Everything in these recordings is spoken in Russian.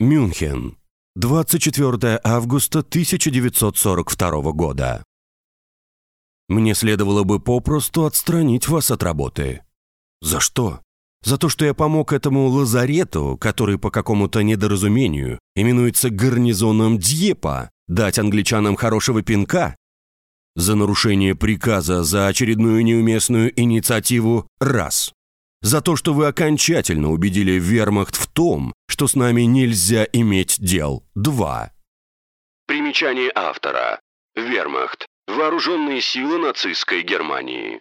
Мюнхен. 24 августа 1942 года. Мне следовало бы попросту отстранить вас от работы. За что? За то, что я помог этому лазарету, который по какому-то недоразумению именуется гарнизоном Дьепа, дать англичанам хорошего пинка? За нарушение приказа за очередную неуместную инициативу – раз. За то, что вы окончательно убедили вермахт в том, что с нами нельзя иметь дел – два. Примечание автора. Вермахт. Вооруженные силы нацистской Германии.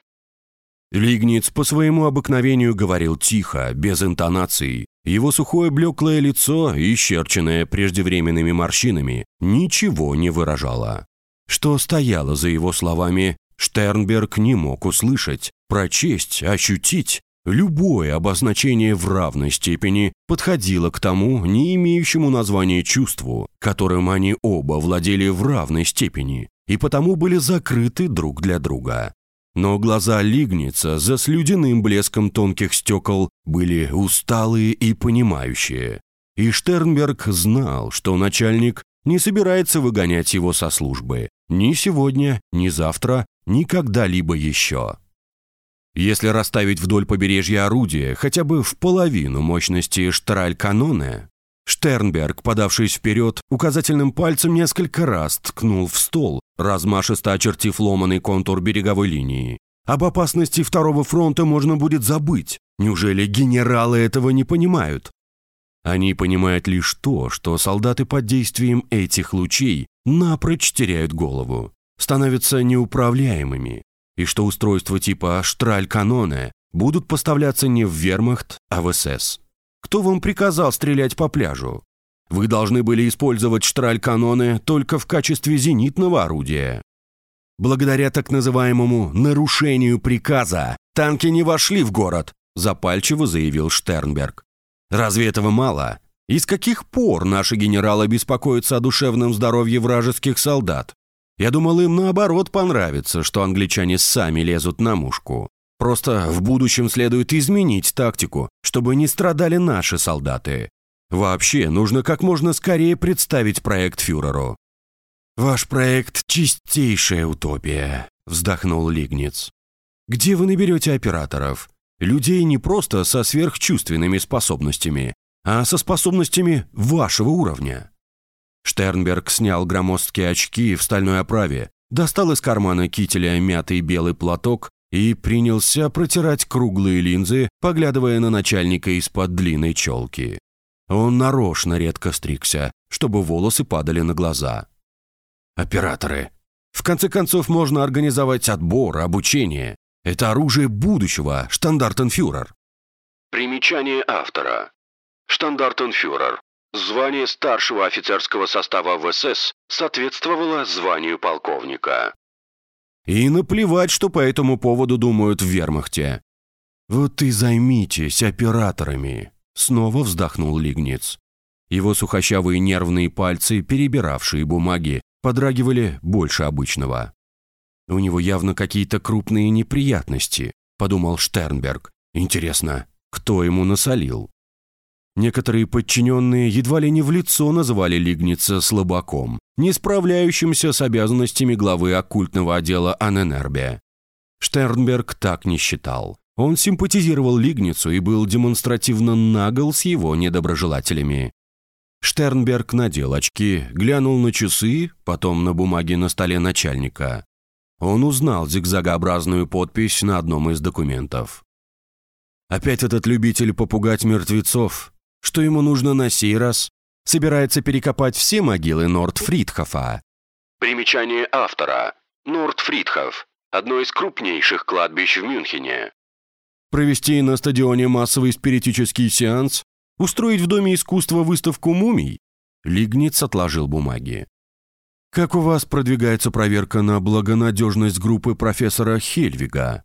Лигниц по своему обыкновению говорил тихо, без интонаций. Его сухое блеклое лицо, исчерченное преждевременными морщинами, ничего не выражало. Что стояло за его словами, Штернберг не мог услышать, прочесть, ощутить. Любое обозначение в равной степени подходило к тому, не имеющему названия чувству, которым они оба владели в равной степени, и потому были закрыты друг для друга. Но глаза Лигница за слюдяным блеском тонких стекол были усталые и понимающие. И Штернберг знал, что начальник не собирается выгонять его со службы. Ни сегодня, ни завтра, ни когда-либо еще. Если расставить вдоль побережья орудия хотя бы в половину мощности штраль-каноне, Штернберг, подавшись вперед, указательным пальцем несколько раз ткнул в стол, размашисто очертив ломаный контур береговой линии. Об опасности второго фронта можно будет забыть. Неужели генералы этого не понимают? Они понимают лишь то, что солдаты под действием этих лучей напрочь теряют голову, становятся неуправляемыми, и что устройства типа «Штраль-каноне» будут поставляться не в вермахт, а в СС. Кто вам приказал стрелять по пляжу? Вы должны были использовать штраль-каноны только в качестве зенитного орудия. Благодаря так называемому «нарушению приказа» танки не вошли в город, запальчиво заявил Штернберг. Разве этого мало? И с каких пор наши генералы беспокоятся о душевном здоровье вражеских солдат? Я думал, им наоборот понравится, что англичане сами лезут на мушку. Просто в будущем следует изменить тактику, чтобы не страдали наши солдаты. Вообще, нужно как можно скорее представить проект фюреру. «Ваш проект – чистейшая утопия», – вздохнул Лигниц. «Где вы наберете операторов? Людей не просто со сверхчувственными способностями, а со способностями вашего уровня». Штернберг снял громоздкие очки в стальной оправе, достал из кармана кителя мятый белый платок и принялся протирать круглые линзы, поглядывая на начальника из-под длинной челки. Он нарочно редко стригся, чтобы волосы падали на глаза. Операторы. В конце концов, можно организовать отбор, обучение. Это оружие будущего, штандартенфюрер. Примечание автора. Штандартенфюрер. Звание старшего офицерского состава ВСС соответствовало званию полковника. И наплевать, что по этому поводу думают в вермахте. «Вот и займитесь операторами», — снова вздохнул Лигниц. Его сухощавые нервные пальцы, перебиравшие бумаги, подрагивали больше обычного. «У него явно какие-то крупные неприятности», — подумал Штернберг. «Интересно, кто ему насолил?» Некоторые подчиненные едва ли не в лицо называли Лигница слабаком, не справляющимся с обязанностями главы оккультного отдела Аненербе. Штернберг так не считал. Он симпатизировал Лигницу и был демонстративно нагл с его недоброжелателями. Штернберг надел очки, глянул на часы, потом на бумаги на столе начальника. Он узнал зигзагообразную подпись на одном из документов. Опять этот любитель попугать мертвецов, что ему нужно на сей раз? Собирается перекопать все могилы Нордфридхофа. Примечание автора. Нордфридхоф. Одно из крупнейших кладбищ в Мюнхене. Провести на стадионе массовый спиритический сеанс? Устроить в Доме искусства выставку мумий? Лигниц отложил бумаги. «Как у вас продвигается проверка на благонадежность группы профессора Хельвига?»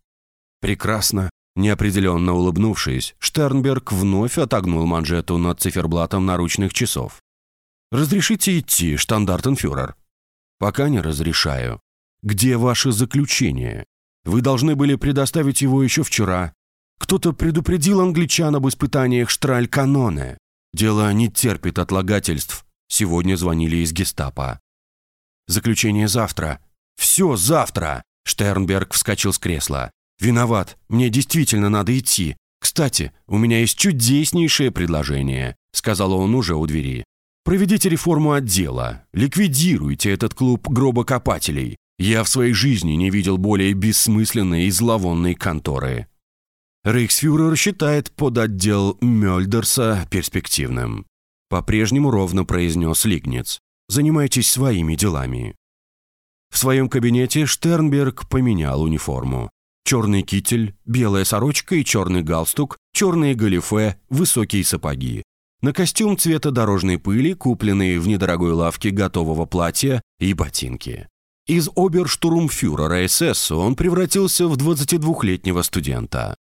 «Прекрасно. Неопределенно улыбнувшись, Штернберг вновь отогнул манжету над циферблатом наручных часов. «Разрешите идти, штандартенфюрер?» «Пока не разрешаю. Где ваше заключение? Вы должны были предоставить его еще вчера. Кто-то предупредил англичан об испытаниях Штраль-Каноне. Дело не терпит отлагательств. Сегодня звонили из гестапо. Заключение завтра. Все завтра. Штернберг вскочил с кресла. «Виноват. Мне действительно надо идти. Кстати, у меня есть чудеснейшее предложение», сказал он уже у двери. «Проведите реформу отдела. Ликвидируйте этот клуб гробокопателей. Я в своей жизни не видел более бессмысленной и зловонной конторы». Рейхсфюрер считает подотдел Мёльдерса перспективным. По-прежнему ровно произнес Лигнец. Занимайтесь своими делами. В своем кабинете Штернберг поменял униформу. Черный китель, белая сорочка и черный галстук, черные галифе, высокие сапоги. На костюм цвета дорожной пыли, купленные в недорогой лавке готового платья и ботинки. Из оберштурмфюрера СС он превратился в 22-летнего студента.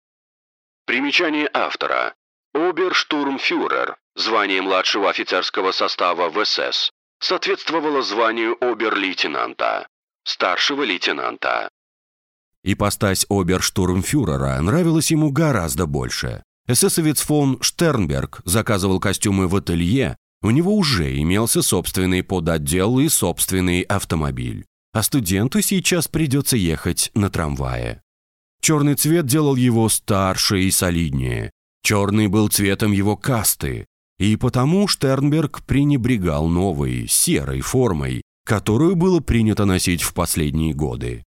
Примечание автора. Оберштурмфюрер, звание младшего офицерского состава в СС, соответствовало званию обер-лейтенанта, старшего лейтенанта. Ипостась оберштурмфюрера нравилась ему гораздо больше. Эсэсовец фон Штернберг заказывал костюмы в ателье, у него уже имелся собственный подотдел и собственный автомобиль. А студенту сейчас придется ехать на трамвае. Черный цвет делал его старше и солиднее. Черный был цветом его касты. И потому Штернберг пренебрегал новой, серой формой, которую было принято носить в последние годы.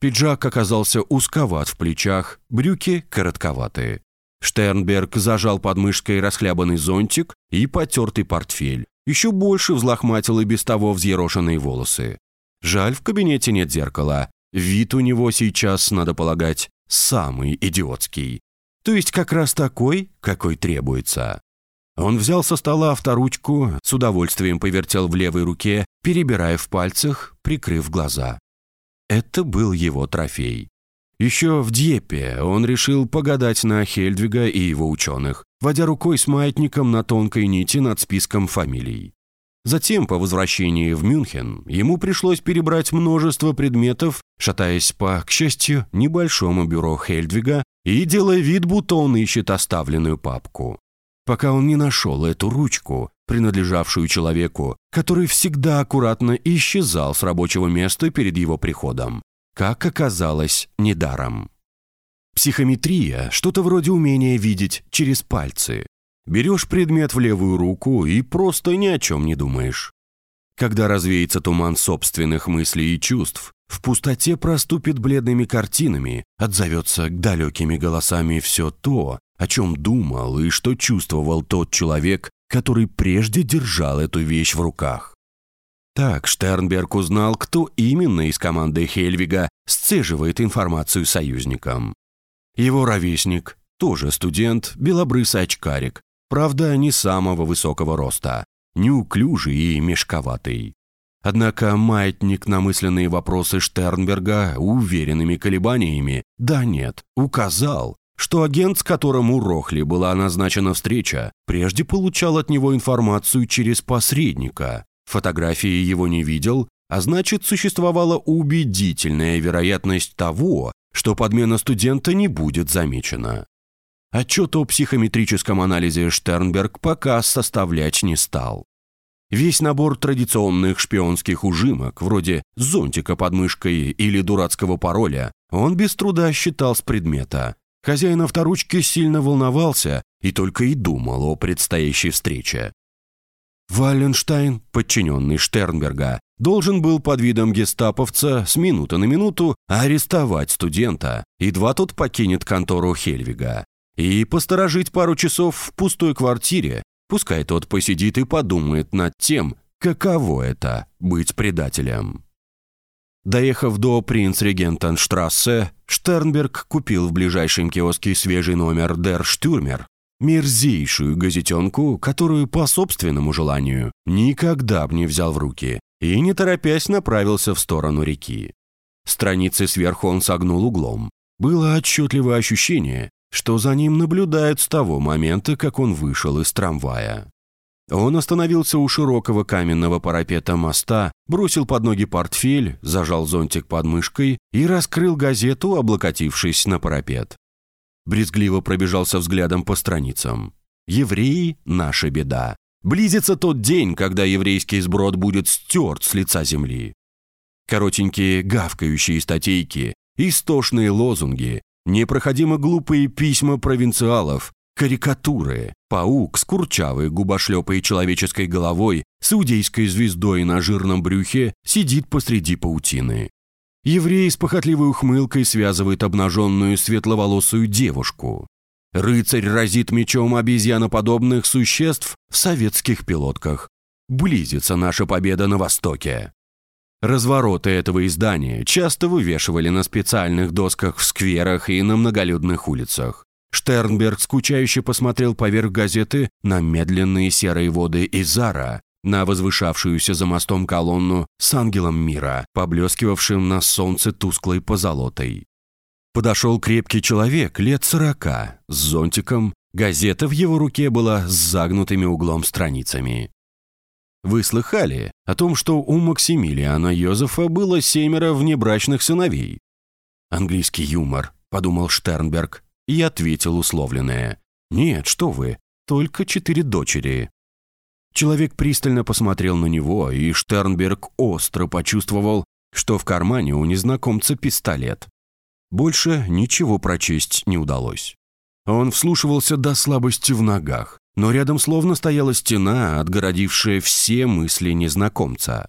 Пиджак оказался узковат в плечах, брюки коротковатые. Штернберг зажал под мышкой расхлябанный зонтик и потертый портфель. Еще больше взлохматил и без того взъерошенные волосы. Жаль, в кабинете нет зеркала, Вид у него сейчас, надо полагать, самый идиотский. То есть как раз такой, какой требуется. Он взял со стола авторучку, с удовольствием повертел в левой руке, перебирая в пальцах, прикрыв глаза. Это был его трофей. Еще в Дьеппе он решил погадать на Хельдвига и его ученых, водя рукой с маятником на тонкой нити над списком фамилий. Затем, по возвращении в Мюнхен, ему пришлось перебрать множество предметов, шатаясь по, к счастью, небольшому бюро Хельдвига и делая вид, будто он ищет оставленную папку. Пока он не нашел эту ручку, принадлежавшую человеку, который всегда аккуратно исчезал с рабочего места перед его приходом. Как оказалось, недаром. Психометрия – что-то вроде умения видеть через пальцы. Берешь предмет в левую руку и просто ни о чем не думаешь. Когда развеется туман собственных мыслей и чувств, в пустоте проступит бледными картинами, отзовется далекими голосами все то, о чем думал и что чувствовал тот человек, который прежде держал эту вещь в руках. Так Штернберг узнал, кто именно из команды Хельвига сцеживает информацию союзникам. Его ровесник, тоже студент, белобрысый очкарик, Правда, не самого высокого роста, неуклюжий и мешковатый. Однако маятник на мысленные вопросы Штернберга уверенными колебаниями «да-нет» указал, что агент, с которым у Рохли была назначена встреча, прежде получал от него информацию через посредника. Фотографии его не видел, а значит, существовала убедительная вероятность того, что подмена студента не будет замечена. Отчет о психометрическом анализе Штернберг пока составлять не стал. Весь набор традиционных шпионских ужимок, вроде зонтика под мышкой или дурацкого пароля, он без труда считал с предмета. Хозяин авторучки сильно волновался и только и думал о предстоящей встрече. Валенштайн, подчиненный Штернберга, должен был под видом гестаповца с минуты на минуту арестовать студента, едва тот покинет контору Хельвига и посторожить пару часов в пустой квартире, пускай тот посидит и подумает над тем, каково это – быть предателем. Доехав до Принц-Регентенштрассе, Штернберг купил в ближайшем киоске свежий номер «Дер Штюрмер», мерзейшую газетенку, которую по собственному желанию никогда бы не взял в руки, и не торопясь направился в сторону реки. Страницы сверху он согнул углом. Было отчетливое ощущение, что за ним наблюдают с того момента, как он вышел из трамвая. Он остановился у широкого каменного парапета моста, бросил под ноги портфель, зажал зонтик под мышкой и раскрыл газету, облокотившись на парапет. Брезгливо пробежался взглядом по страницам. Евреи – наша беда. Близится тот день, когда еврейский сброд будет стерт с лица земли. Коротенькие гавкающие статейки, истошные лозунги, непроходимо глупые письма провинциалов, карикатуры, паук с курчавой губошлепой человеческой головой с иудейской звездой на жирном брюхе сидит посреди паутины. Еврей с похотливой ухмылкой связывает обнаженную светловолосую девушку. Рыцарь разит мечом обезьяноподобных существ в советских пилотках. Близится наша победа на Востоке. Развороты этого издания часто вывешивали на специальных досках в скверах и на многолюдных улицах. Штернберг скучающе посмотрел поверх газеты на медленные серые воды Изара, на возвышавшуюся за мостом колонну с ангелом мира, поблескивавшим на солнце тусклой позолотой. Подошел крепкий человек лет сорока, с зонтиком, газета в его руке была с загнутыми углом страницами. Вы слыхали о том, что у Максимилиана Йозефа было семеро внебрачных сыновей? Английский юмор, подумал Штернберг, и ответил условленное. Нет, что вы, только четыре дочери. Человек пристально посмотрел на него, и Штернберг остро почувствовал, что в кармане у незнакомца пистолет. Больше ничего прочесть не удалось. Он вслушивался до слабости в ногах, но рядом словно стояла стена, отгородившая все мысли незнакомца.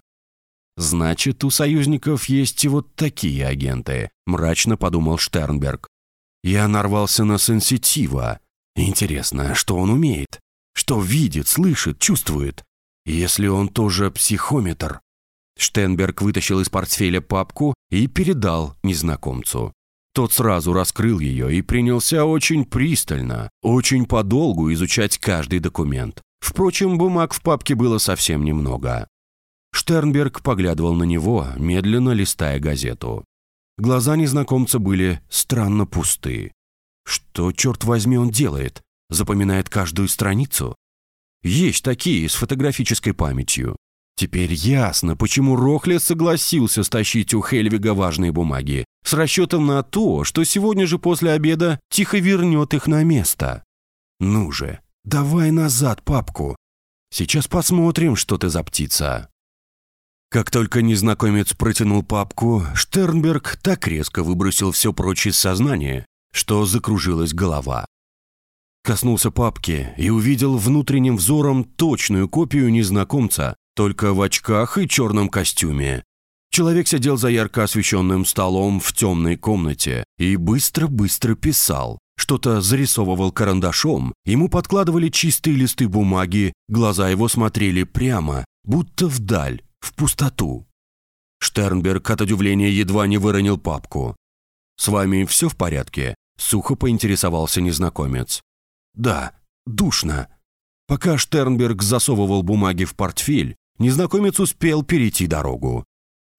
«Значит, у союзников есть и вот такие агенты», – мрачно подумал Штернберг. «Я нарвался на сенситива. Интересно, что он умеет? Что видит, слышит, чувствует? Если он тоже психометр?» Штенберг вытащил из портфеля папку и передал незнакомцу. Тот сразу раскрыл ее и принялся очень пристально, очень подолгу изучать каждый документ. Впрочем, бумаг в папке было совсем немного. Штернберг поглядывал на него, медленно листая газету. Глаза незнакомца были странно пусты. Что, черт возьми, он делает? Запоминает каждую страницу? Есть такие с фотографической памятью. Теперь ясно, почему Рохле согласился стащить у Хельвига важные бумаги, с расчетом на то, что сегодня же после обеда тихо вернет их на место. «Ну же, давай назад папку. Сейчас посмотрим, что ты за птица». Как только незнакомец протянул папку, Штернберг так резко выбросил все прочь из сознания, что закружилась голова. Коснулся папки и увидел внутренним взором точную копию незнакомца, только в очках и черном костюме. Человек сидел за ярко освещенным столом в темной комнате и быстро-быстро писал. Что-то зарисовывал карандашом, ему подкладывали чистые листы бумаги, глаза его смотрели прямо, будто вдаль, в пустоту. Штернберг от удивления едва не выронил папку. «С вами все в порядке?» – сухо поинтересовался незнакомец. «Да, душно». Пока Штернберг засовывал бумаги в портфель, незнакомец успел перейти дорогу.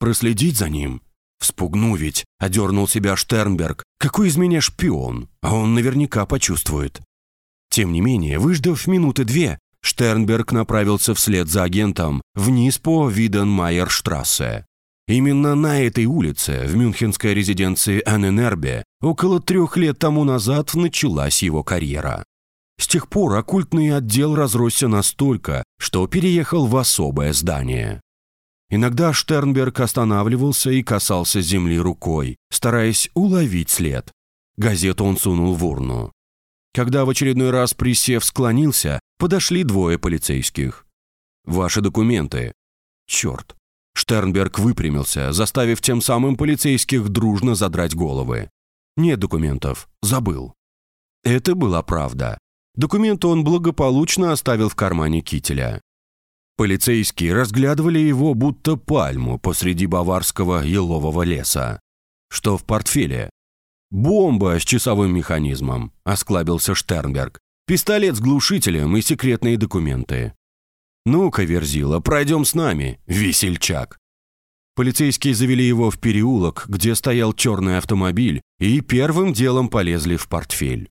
Проследить за ним? Вспугну ведь, одернул себя Штернберг. Какой из меня шпион? А он наверняка почувствует. Тем не менее, выждав минуты две, Штернберг направился вслед за агентом вниз по Виденмайерштрассе. Именно на этой улице, в мюнхенской резиденции Анненербе, около трех лет тому назад началась его карьера. С тех пор оккультный отдел разросся настолько, что переехал в особое здание. Иногда Штернберг останавливался и касался земли рукой, стараясь уловить след. Газету он сунул в урну. Когда в очередной раз присев склонился, подошли двое полицейских. «Ваши документы». «Черт». Штернберг выпрямился, заставив тем самым полицейских дружно задрать головы. «Нет документов. Забыл». Это была правда. Документы он благополучно оставил в кармане кителя. Полицейские разглядывали его будто пальму посреди баварского елового леса. Что в портфеле? «Бомба с часовым механизмом», – осклабился Штернберг. «Пистолет с глушителем и секретные документы». «Ну-ка, Верзила, пройдем с нами, весельчак». Полицейские завели его в переулок, где стоял черный автомобиль, и первым делом полезли в портфель.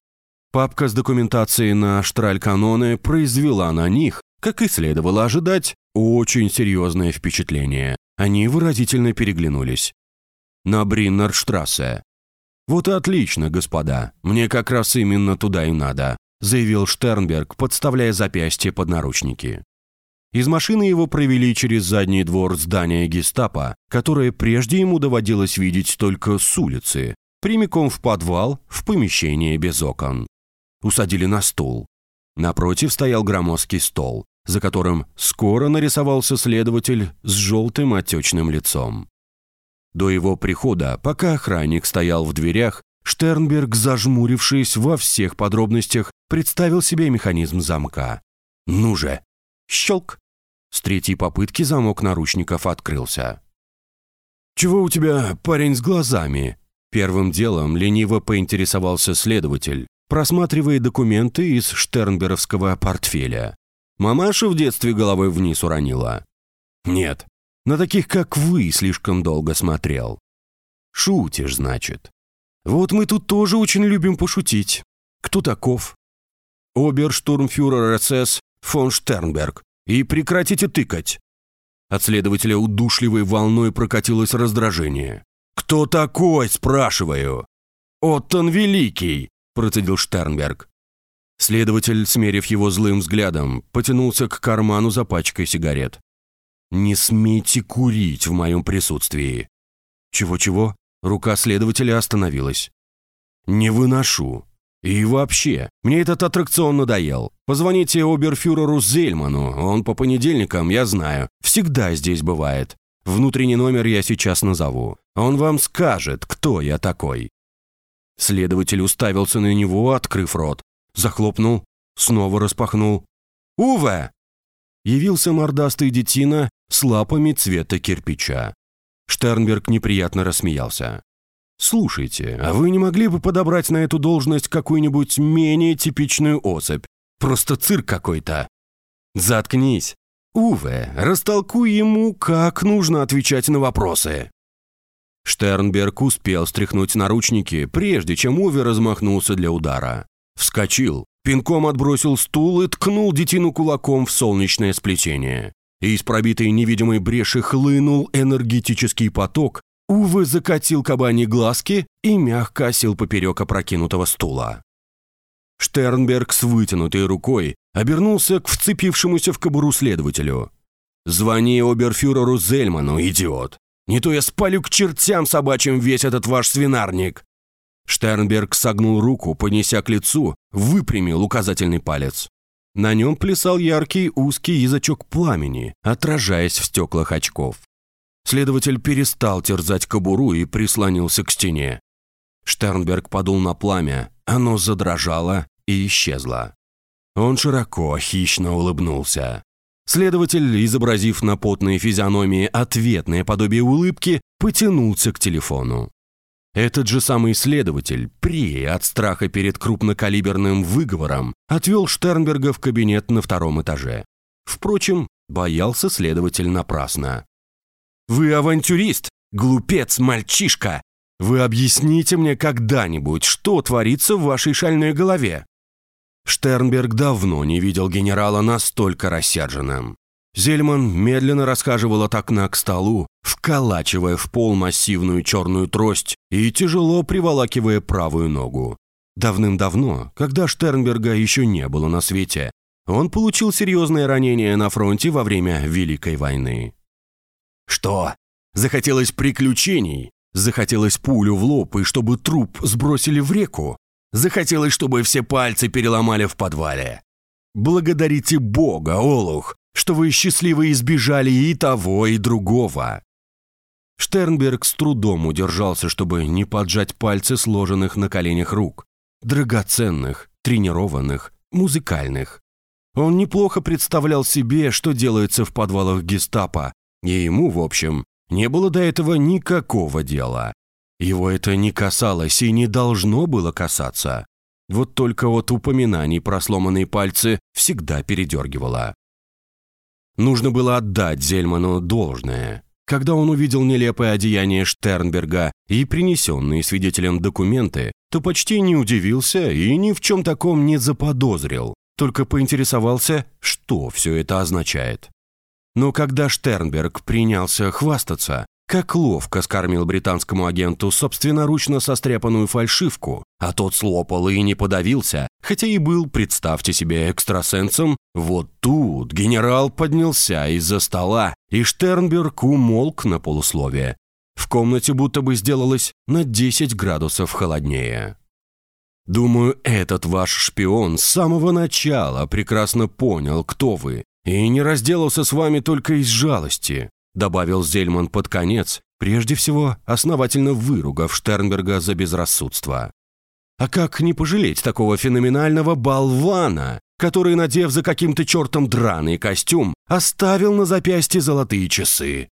Папка с документацией на штраль-каноны произвела на них, как и следовало ожидать, очень серьезное впечатление. Они выразительно переглянулись. На Бриннерштрассе. Вот и отлично, господа. Мне как раз именно туда и надо. Заявил Штернберг, подставляя запястье под наручники. Из машины его провели через задний двор здания гестапо, которое прежде ему доводилось видеть только с улицы, прямиком в подвал, в помещение без окон. Усадили на стул. Напротив стоял громоздкий стол, за которым скоро нарисовался следователь с желтым отечным лицом. До его прихода, пока охранник стоял в дверях, Штернберг, зажмурившись во всех подробностях, представил себе механизм замка. «Ну же!» Щелк! С третьей попытки замок наручников открылся. «Чего у тебя, парень, с глазами?» Первым делом лениво поинтересовался следователь, просматривая документы из штернберовского портфеля. Мамаша в детстве головой вниз уронила. «Нет, на таких, как вы, слишком долго смотрел». «Шутишь, значит?» «Вот мы тут тоже очень любим пошутить. Кто таков?» «Оберштурмфюрер СС фон Штернберг. И прекратите тыкать!» От следователя удушливой волной прокатилось раздражение. «Кто такой?» – спрашиваю. «Оттон Великий!» – процедил Штернберг. Следователь, смерив его злым взглядом, потянулся к карману за пачкой сигарет. «Не смейте курить в моем присутствии». «Чего-чего?» Рука следователя остановилась. «Не выношу. И вообще, мне этот аттракцион надоел. Позвоните оберфюреру Зельману, он по понедельникам, я знаю, всегда здесь бывает. Внутренний номер я сейчас назову. Он вам скажет, кто я такой». Следователь уставился на него, открыв рот. Захлопнул, снова распахнул. «Уве!» Явился мордастый детина с лапами цвета кирпича. Штернберг неприятно рассмеялся. «Слушайте, а вы не могли бы подобрать на эту должность какую-нибудь менее типичную особь? Просто цирк какой-то». «Заткнись. Уве, растолкуй ему, как нужно отвечать на вопросы». Штернберг успел стряхнуть наручники, прежде чем Уве размахнулся для удара. Вскочил, пинком отбросил стул и ткнул детину кулаком в солнечное сплетение. Из пробитой невидимой бреши хлынул энергетический поток, Увы закатил кабани глазки и мягко осел поперек опрокинутого стула. Штернберг с вытянутой рукой обернулся к вцепившемуся в кобуру следователю. «Звони оберфюреру Зельману, идиот! Не то я спалю к чертям собачьим весь этот ваш свинарник!» Штернберг согнул руку, понеся к лицу, выпрямил указательный палец. На нем плясал яркий узкий язычок пламени, отражаясь в стеклах очков. Следователь перестал терзать кобуру и прислонился к стене. Штернберг подул на пламя, оно задрожало и исчезло. Он широко, хищно улыбнулся. Следователь, изобразив на потной физиономии ответное подобие улыбки, потянулся к телефону. Этот же самый следователь, при от страха перед крупнокалиберным выговором, отвел Штернберга в кабинет на втором этаже. Впрочем, боялся следователь напрасно. Вы авантюрист, глупец, мальчишка. Вы объясните мне когда-нибудь, что творится в вашей шальной голове?» Штернберг давно не видел генерала настолько рассерженным. Зельман медленно расхаживал от окна к столу, вколачивая в пол массивную черную трость и тяжело приволакивая правую ногу. Давным-давно, когда Штернберга еще не было на свете, он получил серьезное ранение на фронте во время Великой войны. Что? Захотелось приключений? Захотелось пулю в лоб и чтобы труп сбросили в реку? Захотелось, чтобы все пальцы переломали в подвале? Благодарите Бога, Олух, что вы счастливо избежали и того, и другого. Штернберг с трудом удержался, чтобы не поджать пальцы сложенных на коленях рук. Драгоценных, тренированных, музыкальных. Он неплохо представлял себе, что делается в подвалах гестапо, и ему, в общем, не было до этого никакого дела. Его это не касалось и не должно было касаться. Вот только от упоминаний про сломанные пальцы всегда передергивало. Нужно было отдать Зельману должное. Когда он увидел нелепое одеяние Штернберга и принесенные свидетелем документы, то почти не удивился и ни в чем таком не заподозрил, только поинтересовался, что все это означает. Но когда Штернберг принялся хвастаться, как ловко скормил британскому агенту собственноручно состряпанную фальшивку, а тот слопал и не подавился, хотя и был, представьте себе, экстрасенсом, вот тут генерал поднялся из-за стола, и Штернберг умолк на полусловие. В комнате будто бы сделалось на 10 градусов холоднее. Думаю, этот ваш шпион с самого начала прекрасно понял, кто вы, и не разделался с вами только из жалости добавил Зельман под конец, прежде всего основательно выругав Штернберга за безрассудство. А как не пожалеть такого феноменального болвана, который, надев за каким-то чертом драный костюм, оставил на запястье золотые часы?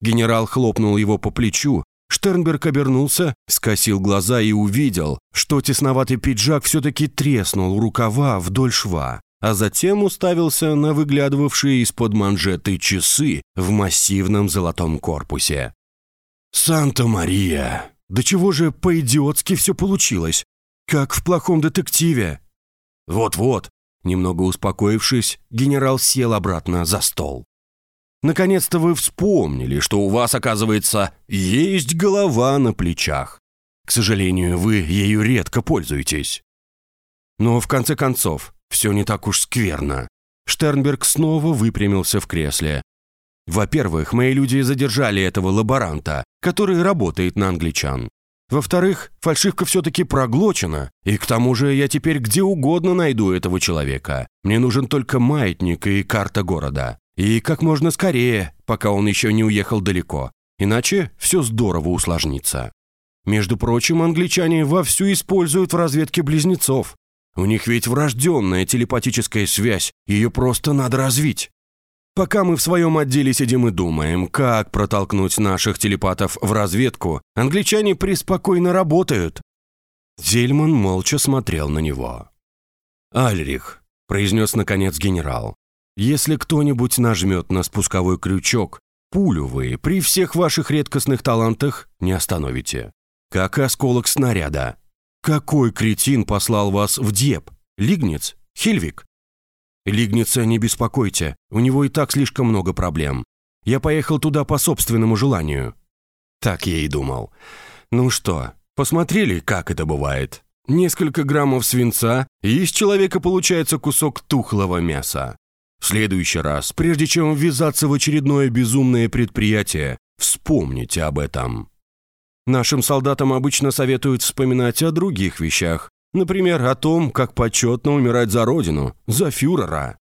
Генерал хлопнул его по плечу, Штернберг обернулся, скосил глаза и увидел, что тесноватый пиджак все-таки треснул рукава вдоль шва а затем уставился на выглядывавшие из-под манжеты часы в массивном золотом корпусе. «Санта-Мария! Да чего же по-идиотски все получилось? Как в плохом детективе!» «Вот-вот!» Немного успокоившись, генерал сел обратно за стол. «Наконец-то вы вспомнили, что у вас, оказывается, есть голова на плечах. К сожалению, вы ею редко пользуетесь. Но, в конце концов, все не так уж скверно. Штернберг снова выпрямился в кресле. Во-первых, мои люди задержали этого лаборанта, который работает на англичан. Во-вторых, фальшивка все-таки проглочена, и к тому же я теперь где угодно найду этого человека. Мне нужен только маятник и карта города. И как можно скорее, пока он еще не уехал далеко. Иначе все здорово усложнится. Между прочим, англичане вовсю используют в разведке близнецов. У них ведь врожденная телепатическая связь, ее просто надо развить. Пока мы в своем отделе сидим и думаем, как протолкнуть наших телепатов в разведку, англичане преспокойно работают». Зельман молча смотрел на него. «Альрих», — произнес наконец генерал, «если кто-нибудь нажмет на спусковой крючок, пулю вы при всех ваших редкостных талантах не остановите. Как осколок снаряда. «Какой кретин послал вас в Деб? Лигнец? Хельвик?» «Лигница, не беспокойте, у него и так слишком много проблем. Я поехал туда по собственному желанию». Так я и думал. «Ну что, посмотрели, как это бывает? Несколько граммов свинца, и из человека получается кусок тухлого мяса. В следующий раз, прежде чем ввязаться в очередное безумное предприятие, вспомните об этом». Нашим солдатам обычно советуют вспоминать о других вещах, например, о том, как почетно умирать за родину, за фюрера.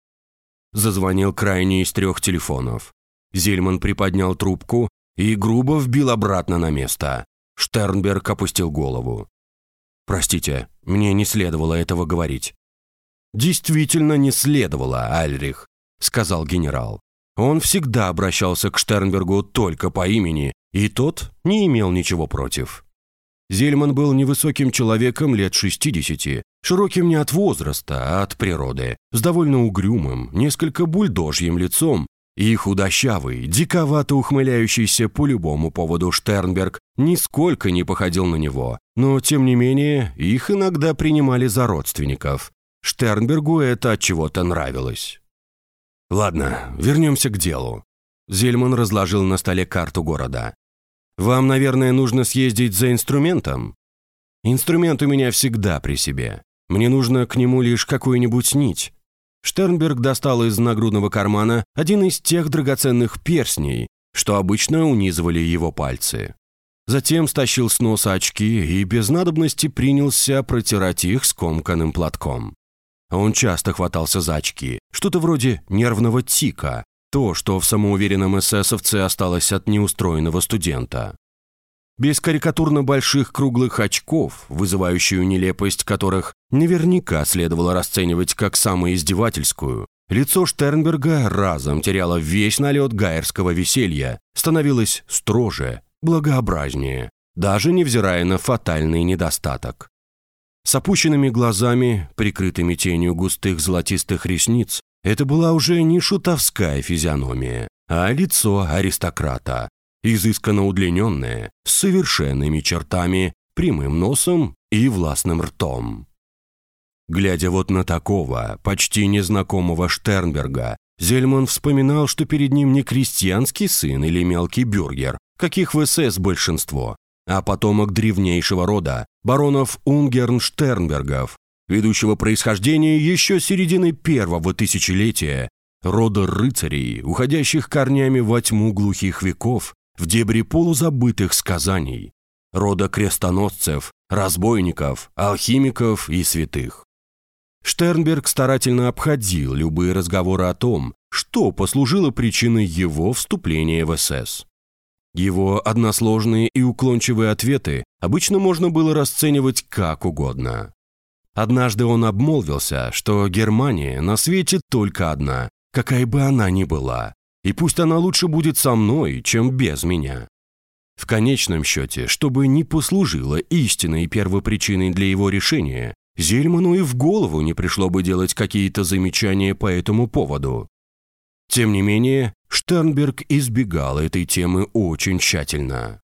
Зазвонил крайний из трех телефонов. Зельман приподнял трубку и грубо вбил обратно на место. Штернберг опустил голову. «Простите, мне не следовало этого говорить». «Действительно не следовало, Альрих», — сказал генерал. Он всегда обращался к Штернбергу только по имени и тот не имел ничего против. Зельман был невысоким человеком лет 60, широким не от возраста, а от природы, с довольно угрюмым, несколько бульдожьим лицом, и худощавый, диковато ухмыляющийся по любому поводу Штернберг нисколько не походил на него, но, тем не менее, их иногда принимали за родственников. Штернбергу это от чего-то нравилось. Ладно, вернемся к делу. Зельман разложил на столе карту города. Вам, наверное, нужно съездить за инструментом? Инструмент у меня всегда при себе. Мне нужно к нему лишь какую-нибудь нить. Штернберг достал из нагрудного кармана один из тех драгоценных перстней, что обычно унизывали его пальцы. Затем стащил с носа очки и без надобности принялся протирать их скомканным платком. Он часто хватался за очки, что-то вроде нервного тика, то, что в самоуверенном эсэсовце осталось от неустроенного студента. Без карикатурно больших круглых очков, вызывающую нелепость которых наверняка следовало расценивать как самоиздевательскую, лицо Штернберга разом теряло весь налет гайерского веселья, становилось строже, благообразнее, даже невзирая на фатальный недостаток. С опущенными глазами, прикрытыми тенью густых золотистых ресниц, это была уже не шутовская физиономия, а лицо аристократа, изысканно удлиненное, с совершенными чертами, прямым носом и властным ртом. Глядя вот на такого, почти незнакомого Штернберга, Зельман вспоминал, что перед ним не крестьянский сын или мелкий бюргер, каких в СС большинство, а потомок древнейшего рода, баронов Унгерн-Штернбергов, ведущего происхождения еще середины первого тысячелетия, рода рыцарей, уходящих корнями во тьму глухих веков, в дебри полузабытых сказаний, рода крестоносцев, разбойников, алхимиков и святых. Штернберг старательно обходил любые разговоры о том, что послужило причиной его вступления в СС. Его односложные и уклончивые ответы обычно можно было расценивать как угодно. Однажды он обмолвился, что Германия на свете только одна, какая бы она ни была, и пусть она лучше будет со мной, чем без меня. В конечном счете, чтобы не послужило истинной первопричиной для его решения, Зельману и в голову не пришло бы делать какие-то замечания по этому поводу. Тем не менее, Штернберг избегал этой темы очень тщательно.